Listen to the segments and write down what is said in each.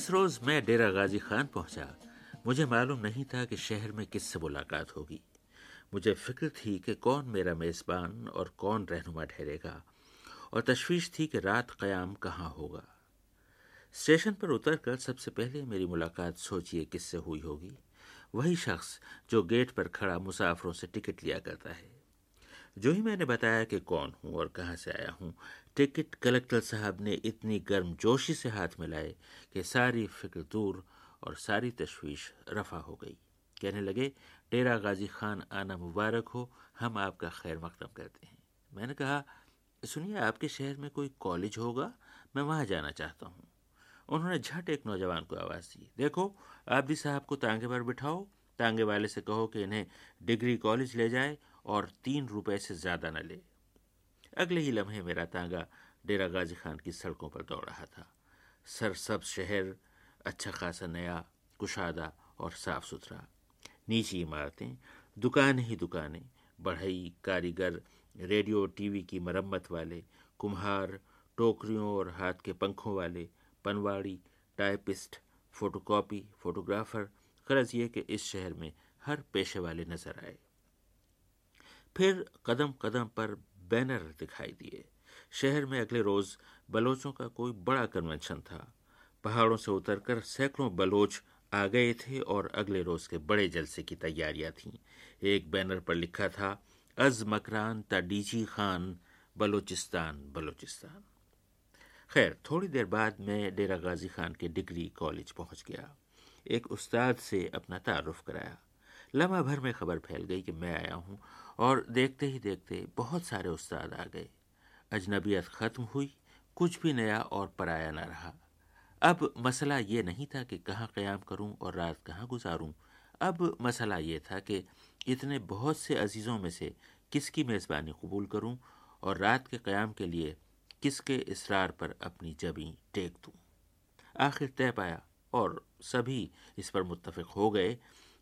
جس روز میں ڈیرا غازی خان پہنچا، مجھے معلوم نہیں تھا کہ شہر میں کس سے ملاقات ہوگی۔ مجھے فکر تھی کہ کون میرا میزبان اور کون رہنما ٹھہرے گا، اور تشویش تھی کہ رات قیام کہاں ہوگا۔ اسٹیشن پر اتر کر سب سے پہلے میری ملاقات سوچئے کس سے ہوئی ہوگی۔ وہی شخص جو گیٹ پر کھڑا مسافروں سے ٹکٹ لیا کرتا ہے۔ جو ہی میں نے بتایا کہ کون ہوں اور کہاں سے آیا ہوں، ٹکٹ کلکٹر صاحب نے اتنی گرم جوشی سے ہاتھ ملائے کہ ساری فکر دور اور ساری تشویش رفع ہو گئی۔ کہنے لگے ڈیرا غازی خان آنا مبارک ہو، ہم آپ کا خیر مقدم کرتے ہیں۔ میں نے کہا، سنیے، آپ کے شہر میں کوئی کالج ہوگا؟ میں وہاں جانا چاہتا ہوں۔ انہوں نے جھٹ ایک نوجوان کو آواز دی، دیکھو، آپ بھی صاحب کو تانگے پر بٹھاؤ، تانگے والے سے کہو کہ انہیں ڈگری کالج لے جائے اور تین روپے سے زیادہ نہ لے۔ اگلے ہی لمحے میرا تانگا ڈیرا غازی خان کی سڑکوں پر دوڑ رہا تھا۔ سر سب شہر اچھا خاصا نیا، کشادہ اور صاف ستھرا۔ نیچی عمارتیں دکانیں ہی دکانیں، بڑھئی کاریگر، ریڈیو، ٹی وی کی مرمت والے، کمہار، ٹوکریوں اور ہاتھ کے پنکھوں والے، پنواڑی، ٹائپسٹ فوٹو کاپی فوٹوگرافر، غرض یہ کہ اس شہر میں ہر پیشے والے نظر آئے۔ پھر قدم قدم پر بینر دکھائی دیے۔ شہر میں اگلے روز بلوچوں کا کوئی بڑا کنونشن تھا۔ پہاڑوں سے اتر کر سینکڑوں بلوچ آ گئے تھے اور اگلے روز کے بڑے جلسے کی تیاریاں تھیں۔ ایک بینر پر لکھا تھا، از مکران تا ڈیجی خان، بلوچستان بلوچستان۔ خیر، تھوڑی دیر بعد میں ڈیرا غازی خان کے ڈگری کالج پہنچ گیا۔ ایک استاد سے اپنا تعارف کرایا۔ لمحہ بھر میں خبر پھیل گئی کہ میں آیا ہوں اور دیکھتے ہی دیکھتے بہت سارے استاد آ گئے۔ اجنبیت ختم ہوئی، کچھ بھی نیا اور پرایا نہ رہا۔ اب مسئلہ یہ نہیں تھا کہ کہاں قیام کروں اور رات کہاں گزاروں۔ اب مسئلہ یہ تھا کہ اتنے بہت سے عزیزوں میں سے کس کی میزبانی قبول کروں اور رات کے قیام کے لیے کس کے اصرار پر اپنی جبیں ٹیک دوں۔ آخر طے پایا اور سبھی اس پر متفق ہو گئے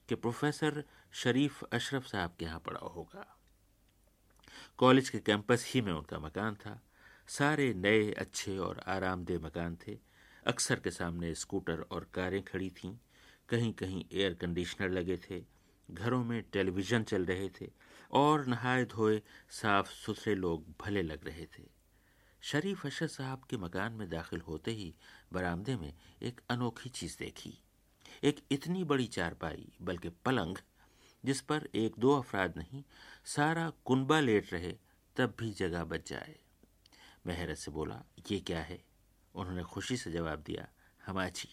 کہ پروفیسر شریف اشرف صاحب کے ہاں پڑا ہوگا۔ کالج کے کیمپس ہی میں ان کا مکان تھا۔ سارے نئے، اچھے اور آرام دہ مکان تھے۔ اکثر کے سامنے اسکوٹر اور کاریں کھڑی تھیں۔ کہیں کہیں ایئر کنڈیشنر لگے تھے۔ گھروں میں ٹیلی ویژن چل رہے تھے۔ اور نہائے دھوئے صاف ستھرے لوگ بھلے لگ رہے تھے۔ شریف اشر صاحب کے مکان میں داخل ہوتے ہی برآمدے میں ایک انوکھی چیز دیکھی۔ ایک اتنی بڑی چارپائی، بلکہ پلنگ، جس پر ایک دو افراد نہیں، سارا کنبا لیٹ رہے تب بھی جگہ بچ جائے۔ میں حیرت سے بولا، یہ کیا ہے؟ انہوں نے خوشی سے جواب دیا ہماچی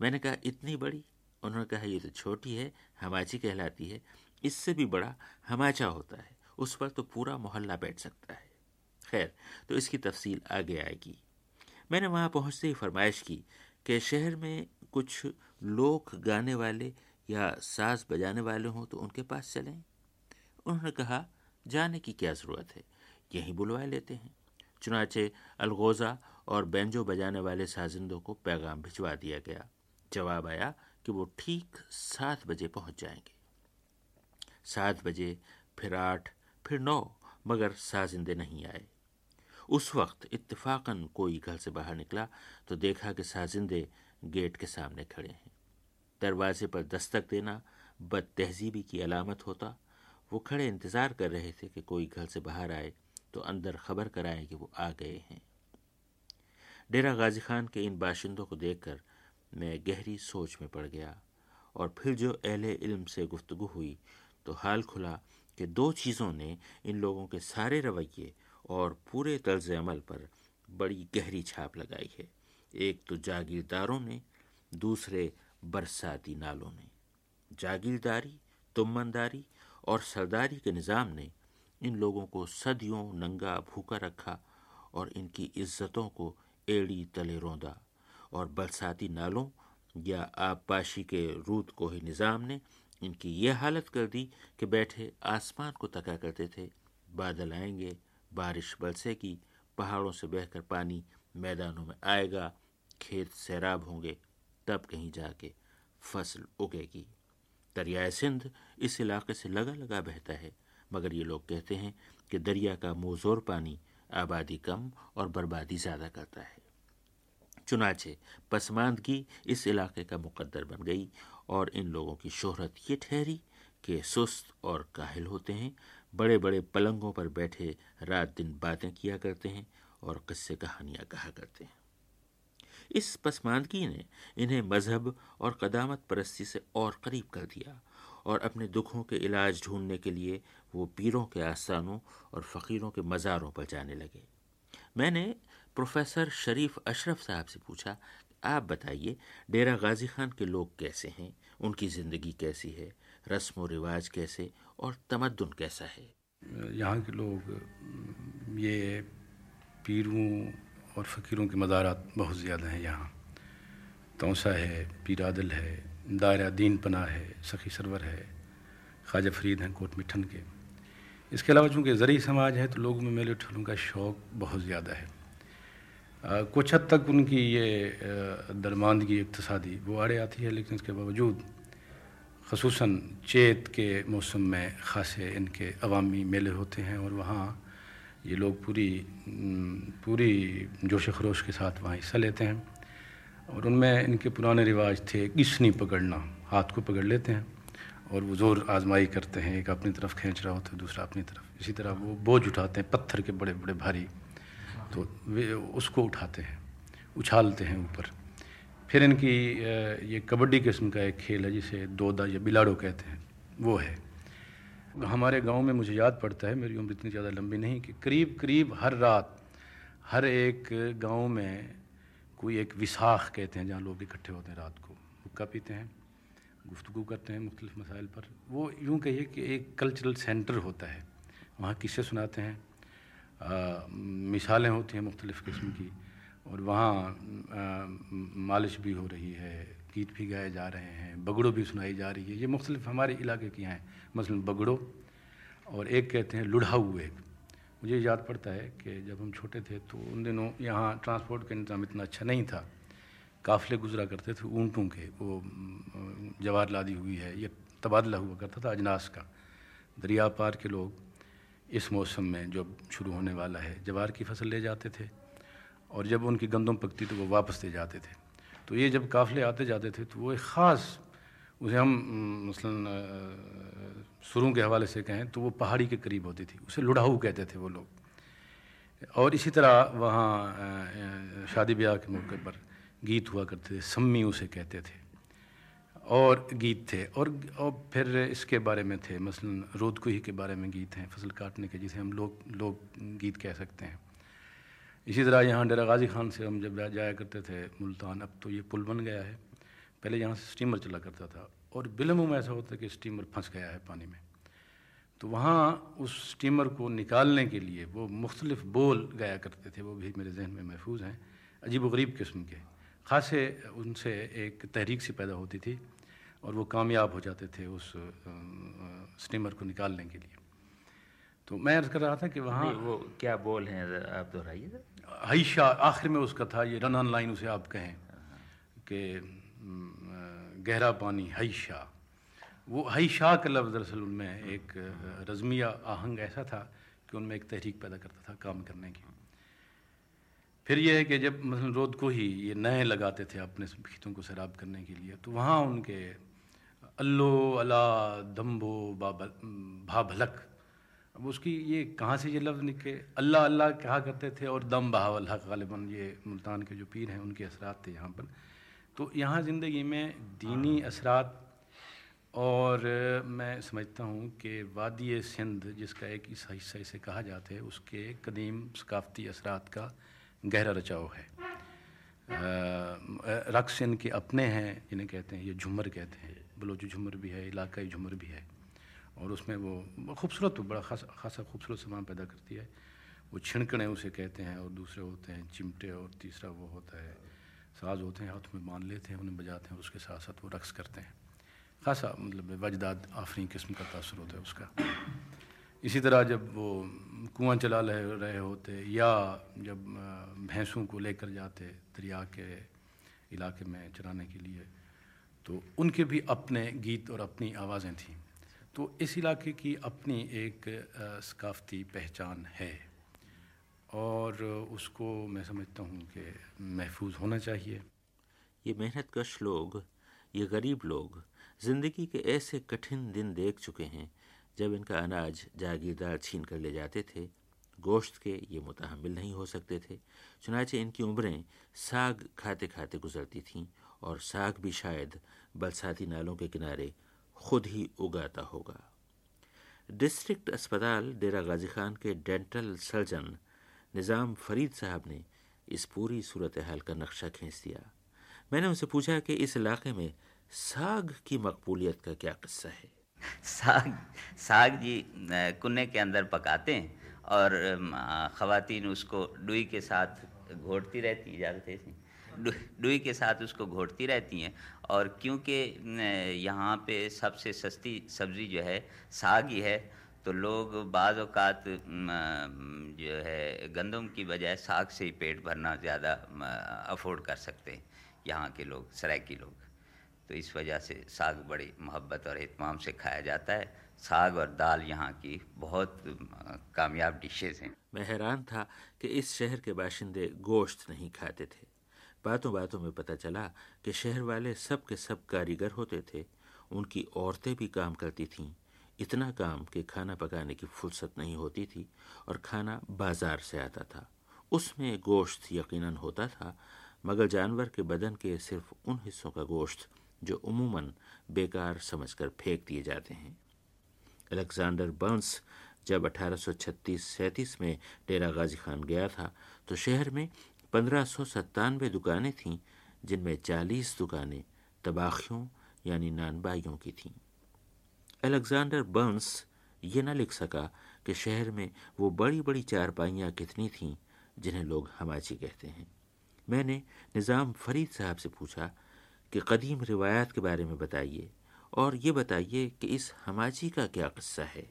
میں نے کہا، اتنی بڑی؟ انہوں نے کہا، یہ تو چھوٹی ہے ہماچی کہلاتی ہے۔ اس سے بھی بڑا ہماچا ہوتا ہے، اس پر تو پورا محلہ بیٹھ سکتا ہے۔ خیر، تو اس کی تفصیل آگے آئے گی۔ میں نے وہاں پہنچتے ہی فرمائش کی کہ شہر میں کچھ لوگ گانے والے یا ساز بجانے والے ہوں تو ان کے پاس چلیں۔ انہوں نے کہا، جانے کی کیا ضرورت ہے؟ یہیں بلوائے لیتے ہیں۔ چنانچہ الغوزہ اور بینجو بجانے والے سازندوں کو پیغام بھجوا دیا گیا۔ جواب آیا کہ وہ ٹھیک سات بجے پہنچ جائیں گے۔ سات بجے، پھر آٹھ، پھر نو، مگر سازندے نہیں آئے۔ اس وقت اتفاقاً کوئی گھر سے باہر نکلا تو دیکھا کہ سازندے گیٹ کے سامنے کھڑے ہیں۔ دروازے پر دستک دینا بد تہذیبی کی علامت ہوتا۔ وہ کھڑے انتظار کر رہے تھے کہ کوئی گھر سے باہر آئے تو اندر خبر کرائے کہ وہ آ گئے ہیں۔ ڈیرا غازی خان کے ان باشندوں کو دیکھ کر میں گہری سوچ میں پڑ گیا اور پھر جو اہل علم سے گفتگو ہوئی تو حال کھلا کہ دو چیزوں نے ان لوگوں کے سارے رویے اور پورے طرز عمل پر بڑی گہری چھاپ لگائی ہے۔ ایک تو جاگیرداروں نے، دوسرے برساتی نالوں نے۔ جاگیرداری تمنداری اور سرداری کے نظام نے ان لوگوں کو صدیوں ننگا بھوکا رکھا اور ان کی عزتوں کو ایڑی تلے روندا۔ اور برساتی نالوں یا آب پاشی کے رود کو ہی نظام نے ان کی یہ حالت کر دی کہ بیٹھے آسمان کو تکا کرتے تھے۔ بادل آئیں گے، بارش برسے کی پہاڑوں سے بہہ کر پانی میدانوں میں آئے گا۔ کھیت سیراب ہوں گے، تب کہیں جا کے فصل اگے گی۔ دریائے سندھ اس علاقے سے لگا لگا بہتا ہے، مگر یہ لوگ کہتے ہیں کہ دریا کا موزور پانی آبادی کم اور بربادی زیادہ کرتا ہے۔ چنانچہ پسماندگی اس علاقے کا مقدر بن گئی اور ان لوگوں کی شہرت یہ ٹھہری کہ سست اور کاہل ہوتے ہیں۔ بڑے بڑے پلنگوں پر بیٹھے رات دن باتیں کیا کرتے ہیں اور قصے کہانیاں کہا کرتے ہیں۔ اس پسماندگی نے انہیں مذہب اور قدامت پرستی سے اور قریب کر دیا اور اپنے دکھوں کے علاج ڈھونڈنے کے لیے وہ پیروں کے آسانوں اور فقیروں کے مزاروں پر جانے لگے۔ میں نے پروفیسر شریف اشرف صاحب سے پوچھا آپ بتائیے، ڈیرہ غازی خان کے لوگ کیسے ہیں؟ ان کی زندگی کیسی ہے؟ رسم و رواج کیسے؟ اور تمدن کیسا ہے؟ یہاں کے لوگ یہ پیروں اور فقیروں کے مزارات بہت زیادہ ہیں یہاں۔ توسا ہے پیرادل ہے، دائرہ دین پناہ ہے، سخی سرور ہے، خواجہ فرید ہیں کوٹ مٹھن کے۔ اس کے علاوہ چونکہ زرعی سماج ہے تو لوگوں میں میلے ٹھلوں کا شوق بہت زیادہ ہے۔ کچھ حد تک ان کی یہ درماندگی، اقتصادی وہ آڑے آتی ہے، لیکن اس کے باوجود خصوصاً چیت کے موسم میں خاصے ان کے عوامی میلے ہوتے ہیں اور وہاں یہ لوگ پوری پوری جوش خروش کے ساتھ وہاں حصہ لیتے ہیں اور ان میں ان کے پرانے رواج تھے گسنی پکڑنا، ہاتھ کو پکڑ لیتے ہیں اور وہ زور آزمائی کرتے ہیں، ایک اپنی طرف کھینچ رہا ہوتا ہے، دوسرا اپنی طرف۔ اسی طرح وہ بوجھ اٹھاتے ہیں، پتھر کے بڑے بڑے بھاری۔ تو اس کو اٹھاتے ہیں، اچھالتے ہیں اوپر۔ پھر ان کی یہ کبڈی قسم کا ایک کھیل ہے جسے دودا یا بلاڑو کہتے ہیں، وہ ہے۔ ہمارے گاؤں میں مجھے یاد پڑتا ہے، میری عمر اتنی زیادہ لمبی نہیں کہ قریب قریب ہر رات ہر ایک گاؤں میں کوئی ایک وساخ کہتے ہیں جہاں لوگ اکٹھے ہوتے ہیں رات کو۔ حکا پیتے ہیں، گفتگو کرتے ہیں مختلف مسائل پر۔ وہ یوں کہیے کہ ایک کلچرل سینٹر ہوتا ہے۔ وہاں قصے سناتے ہیں مثالیں ہوتی ہیں مختلف قسم کی اور وہاں مالش بھی ہو رہی ہے۔ گیت بھی گائے جا رہے ہیں، بگڑوں بھی سنائی جا رہی ہے۔ یہ مختلف ہمارے علاقے کی ہیں، مثلا بگڑو اور ایک کہتے ہیں لڑھاؤ ایک مجھے یاد پڑتا ہے کہ جب ہم چھوٹے تھے تو ان دنوں یہاں ٹرانسپورٹ کا انتظام اتنا اچھا نہیں تھا۔ قافلے گزرا کرتے تھے اونٹوں کے، وہ جوار لادی ہوئی ہے، یہ تبادلہ ہوا کرتا تھا اجناس کا۔ دریا پار کے لوگ اس موسم میں جو شروع ہونے والا ہے جوار کی فصل لے جاتے تھے۔ اور جب ان کی گندم پکتی تو وہ واپس دے جاتے تھے۔ تو یہ جب قافلے آتے جاتے تھے تو وہ ایک خاص اسے ہم، مثلاً سروں کے حوالے سے کہیں تو وہ پہاڑی کے قریب ہوتی تھی، اسے لڑاؤ کہتے تھے وہ لوگ۔ اور اسی طرح وہاں شادی بیاہ کے موقع پر گیت ہوا کرتے تھے سمی اسے کہتے تھے۔ اور گیت تھے۔ اور اور پھر اس کے بارے میں تھے، مثلاً رود کوہی کے بارے میں گیت ہیں، فصل کاٹنے کے جسے ہم لوگ لوگ گیت کہہ سکتے ہیں۔ اسی طرح یہاں ڈیرا غازی خان سے ہم جب جایا کرتے تھے ملتان، اب تو یہ پل بن گیا ہے۔ پہلے یہاں سے اسٹیمر چلا کرتا تھا اور بلم میں ایسا ہوتا ہے کہ اسٹیمر پھنس گیا ہے پانی میں۔ تو وہاں اس اسٹیمر کو نکالنے کے لیے وہ مختلف بول گایا کرتے تھے، وہ بھی میرے ذہن میں محفوظ ہیں، عجیب و غریب قسم کے۔ خاصے ان سے ایک تحریک سی پیدا ہوتی تھی اور وہ کامیاب ہو جاتے تھے اس اسٹیمر کو نکالنے کے لیے۔ تو میں عرض کر رہا تھا کہ وہاں وہ کیا بول ہیں؟ آپ دہرائیے حیشہ آخر میں اس کا تھا یہ رن آن لائن اسے آپ کہیں کہ گہرا پانی حیشہ وہ حیشہ کا لفظ دراصل ان میں ایک رزمیہ آہنگ ایسا تھا کہ ان میں ایک تحریک پیدا کرتا تھا کام کرنے کی۔ پھر یہ ہے کہ جب مثلا رود کو ہی یہ نئے لگاتے تھے اپنے کھیتوں کو سیراب کرنے کے لیے تو وہاں ان کے الو اللہ دمبو بھا بھلک اب اس کی یہ کہاں سے یہ لفظ نکلے؟ اللہ اللہ کہا کرتے تھے اور دم بہاو الحق غالباً یہ ملتان کے جو پیر ہیں ان کے اثرات تھے یہاں پر۔ تو یہاں زندگی میں دینی اثرات اور میں سمجھتا ہوں کہ وادی سندھ جس کا ایک اس حصہ اسے کہا جاتا ہے اس کے قدیم ثقافتی اثرات کا گہرا رچاؤ ہے۔ رقص ان کے اپنے ہیں جنہیں کہتے ہیں یہ جھمر کہتے ہیں۔ بلوچی جھمر بھی ہے علاقائی جھمر بھی ہے۔ اور اس میں وہ خوبصورت بڑا خاصا خاصا خوبصورت سامان پیدا کرتی ہے۔ وہ چھنکنے اسے کہتے ہیں اور دوسرے ہوتے ہیں چمٹے اور تیسرا وہ ہوتا ہے، ساز ہوتے ہیں، ہاتھ میں باندھ لیتے ہیں، انہیں بجاتے ہیں اس کے ساتھ ساتھ وہ رقص کرتے ہیں۔ خاصا مطلب وجداد آفرین قسم کا تاثر ہوتا ہے اس کا۔ اسی طرح جب وہ کنواں چلا رہے ہوتے، یا جب بھینسوں کو لے کر جاتے دریا کے علاقے میں چرانے کے لیے، تو ان کے بھی اپنے گیت اور اپنی آوازیں تھیں۔ تو اس علاقے کی اپنی ایک ثقافتی پہچان ہے اور اس کو میں سمجھتا ہوں کہ محفوظ ہونا چاہیے۔ یہ محنت کش لوگ، یہ غریب لوگ زندگی کے ایسے کٹھن دن دیکھ چکے ہیں جب ان کا اناج جاگیردار چھین کر لے جاتے تھے۔ گوشت کے یہ متحمل نہیں ہو سکتے تھے۔ چنانچہ ان کی عمریں ساگ کھاتے کھاتے گزرتی تھیں اور ساگ بھی شاید برساتی نالوں کے کنارے خود ہی اگاتا ہوگا۔ ڈسٹرکٹ اسپتال ڈیرہ غازی خان کے ڈینٹل سرجن نظام فرید صاحب نے اس پوری صورتحال کا نقشہ کھینچ دیا۔ میں نے ان سے پوچھا کہ اس علاقے میں ساگ کی مقبولیت کا کیا قصہ ہے؟ ساگ ساگ جی کنے کے اندر پکاتے ہیں اور خواتین اس کو ڈوئی کے ساتھ گھوٹتی رہتی جاتے تھے ڈوئی کے ساتھ اس کو گھوٹتی رہتی ہیں اور کیونکہ یہاں پہ سب سے سستی سبزی جو ہے، ساگ ہی ہے، تو لوگ بعض اوقات جو ہے، گندم کی بجائے ساگ سے ہی پیٹ بھرنا زیادہ افورڈ کر سکتے ہیں یہاں کے لوگ سرائکی لوگ۔ تو اس وجہ سے ساگ بڑی محبت اور اہتمام سے کھایا جاتا ہے۔ ساگ اور دال یہاں کی بہت کامیاب ڈشز ہیں۔ میں حیران تھا کہ اس شہر کے باشندے گوشت نہیں کھاتے تھے۔ باتوں باتوں میں پتہ چلا کہ شہر والے سب کے سب کاریگر ہوتے تھے۔ ان کی عورتیں بھی کام کرتی تھیں۔ اتنا کام کہ کھانا پکانے کی فرصت نہیں ہوتی تھی اور کھانا بازار سے آتا تھا۔ اس میں گوشت یقیناً ہوتا تھا، مگر جانور کے بدن کے صرف ان حصوں کا گوشت جو عموماً بیکار سمجھ کر پھینک دیے جاتے ہیں۔ الیگزانڈر برنس جب اٹھارہ سو چھتیس سینتیس میں ڈیرا غازی خان گیا تھا تو شہر میں پندرہ سو ستانوے دکانیں تھیں، جن میں چالیس دکانیں تباخیوں یعنی نان بائیوں کی تھیں۔ الیگزانڈر برنس یہ نہ لکھ سکا کہ شہر میں وہ بڑی بڑی چارپائیاں کتنی تھیں جنہیں لوگ ہماچی کہتے ہیں۔ میں نے نظام فرید صاحب سے پوچھا کہ قدیم روایات کے بارے میں بتائیے اور یہ بتائیے کہ اس ہماچی کا کیا قصہ ہے۔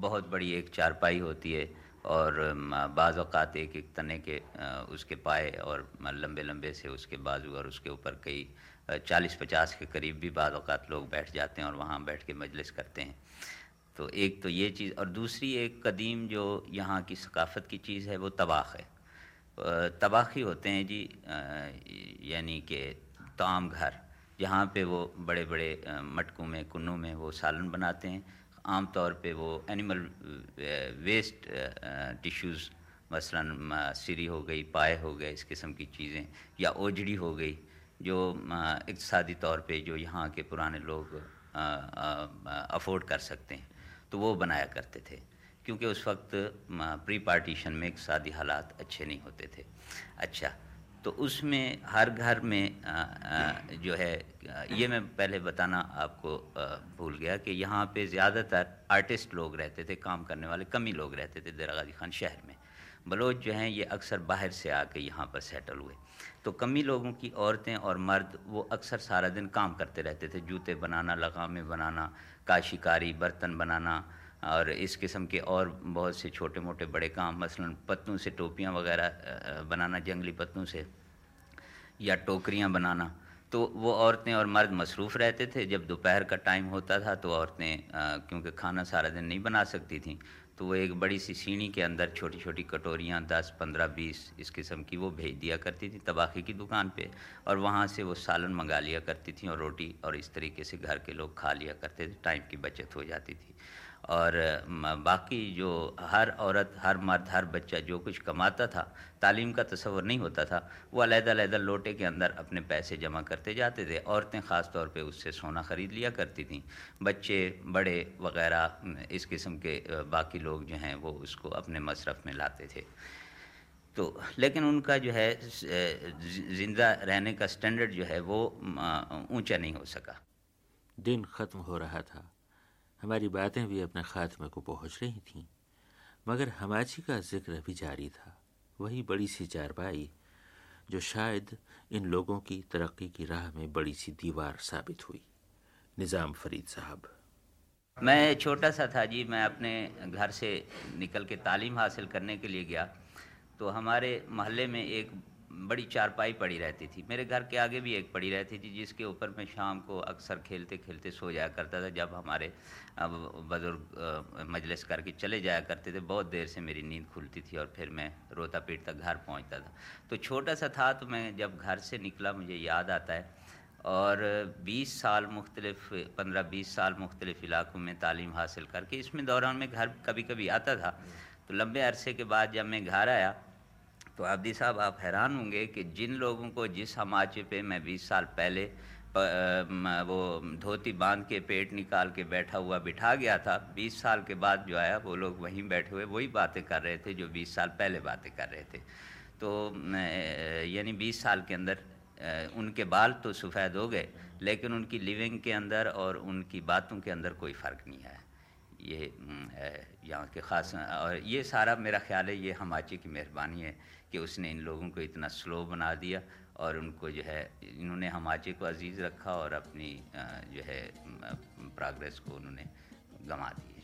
بہت بڑی ایک چارپائی ہوتی ہے۔ اور بعض اوقات ایک ایک تنے کے اس کے پائے اور لمبے لمبے سے اس کے بازو اور اس کے اوپر کئی چالیس پچاس کے قریب بھی بعض اوقات لوگ بیٹھ جاتے ہیں اور وہاں بیٹھ کے مجلس کرتے ہیں۔ تو ایک تو یہ چیز، اور دوسری ایک قدیم جو یہاں کی ثقافت کی چیز ہے وہ تباخ ہے۔ تباخی ہوتے ہیں جی یعنی کہ تعام گھر، جہاں پہ وہ بڑے بڑے مٹکوں میں، کنوں میں وہ سالن بناتے ہیں۔ عام طور پہ وہ اینیمل ویسٹ ٹیشوز مثلا سری ہو گئی، پائے ہو گئے، اس قسم کی چیزیں، یا اوجڑی ہو گئی، جو اقتصادی طور پہ جو یہاں کے پرانے لوگ افورڈ کر سکتے ہیں، تو وہ بنایا کرتے تھے، کیونکہ اس وقت پری پارٹیشن میں اقتصادی حالات اچھے نہیں ہوتے تھے۔ اچھا تو اس میں ہر گھر میں جو ہے یہ میں پہلے بتانا آپ کو بھول گیا کہ یہاں پہ زیادہ تر آرٹسٹ لوگ رہتے تھے، کام کرنے والے کم ہی لوگ رہتے تھے غازی جی خان شہر میں۔ بلوچ جو ہیں، یہ اکثر باہر سے آ کے یہاں پر سیٹل ہوئے۔ تو کمی لوگوں کی عورتیں اور مرد، وہ اکثر سارا دن کام کرتے رہتے تھے، جوتے بنانا لغامیں بنانا کاشی کاری برتن بنانا، اور اس قسم کے اور بہت سے چھوٹے موٹے بڑے کام، مثلا پتوں سے ٹوپیاں وغیرہ بنانا، جنگلی پتوں سے۔ یا ٹوکریاں بنانا۔ تو وہ عورتیں اور مرد مصروف رہتے تھے۔ جب دوپہر کا ٹائم ہوتا تھا تو عورتیں کیونکہ کھانا سارا دن نہیں بنا سکتی تھیں، تو وہ ایک بڑی سی سینی کے اندر چھوٹی چھوٹی کٹوریاں، دس، پندرہ، بیس اس قسم کی وہ بھیج دیا کرتی تھیں تباخی کی دکان پہ۔ اور وہاں سے وہ سالن منگا لیا کرتی تھیں اور روٹی اور اس طریقے سے گھر کے لوگ کھا لیا کرتے تھے۔ ٹائم کی بچت ہو جاتی تھی۔ اور باقی جو ہر عورت، ہر مرد، ہر بچہ جو کچھ کماتا تھا، تعلیم کا تصور نہیں ہوتا تھا، وہ علیحدہ علیحدہ لوٹے کے اندر اپنے پیسے جمع کرتے جاتے تھے۔ عورتیں خاص طور پہ اس سے سونا خرید لیا کرتی تھیں۔ بچے، بڑے وغیرہ، اس قسم کے باقی لوگ جو ہیں، وہ اس کو اپنے مصرف میں لاتے تھے۔ تو، لیکن ان کا جو ہے زندہ رہنے کا سٹینڈرڈ جو ہے، وہ اونچا نہیں ہو سکا۔ دن ختم ہو رہا تھا۔ ہماری باتیں بھی اپنے خاتمے کو پہنچ رہی تھیں، مگر ہماچی کا ذکر بھی جاری تھا۔ وہی بڑی سی چارپائی جو شاید ان لوگوں کی ترقی کی راہ میں بڑی سی دیوار ثابت ہوئی۔ نظام فرید صاحب۔ میں چھوٹا سا تھا جی میں اپنے گھر سے نکل کے تعلیم حاصل کرنے کے لیے گیا۔ تو ہمارے محلے میں ایک بڑی چارپائی پڑی رہتی تھی۔ میرے گھر کے آگے بھی ایک پڑی رہتی تھی، جس کے اوپر میں شام کو اکثر کھیلتے کھیلتے سو جایا کرتا تھا۔ جب ہمارے بزرگ مجلس کر کے چلے جایا کرتے تھے، بہت دیر سے میری نیند کھلتی تھی اور پھر میں روتا پیٹ تک گھر پہنچتا تھا۔ تو چھوٹا سا تھا تو میں جب گھر سے نکلا، مجھے یاد آتا ہے۔ اور بیس سال مختلف، پندرہ بیس سال مختلف علاقوں میں تعلیم حاصل کر کے اس میں دوران میں گھر کبھی کبھی آتا تھا۔ تو لمبے عرصے کے بعد جب میں گھر آیا تو آبدی صاحب، آپ حیران ہوں گے کہ جن لوگوں کو جس ہماچے پہ میں بیس سال پہلے وہ دھوتی باندھ کے پیٹ نکال کے بیٹھا ہوا بٹھا گیا تھا، بیس سال کے بعد جو آیا، وہ لوگ وہیں بیٹھے ہوئے، وہی باتیں کر رہے تھے جو بیس سال پہلے باتیں کر رہے تھے۔ تو یعنی بیس سال کے اندر ان کے بال تو سفید ہو گئے، لیکن ان کی لیونگ کے اندر اور ان کی باتوں کے اندر کوئی فرق نہیں ہے یہ یہاں کے خاص، اور یہ سارا میرا خیال ہے، یہ ہماچی کی مہربانی ہے۔ کہ اس نے ان لوگوں کو اتنا سلو بنا دیا اور ان کو جو ہے، انہوں نے ہماچے کو عزیز رکھا اور اپنی جو ہے پروگریس کو انہوں نے گنوا دیا۔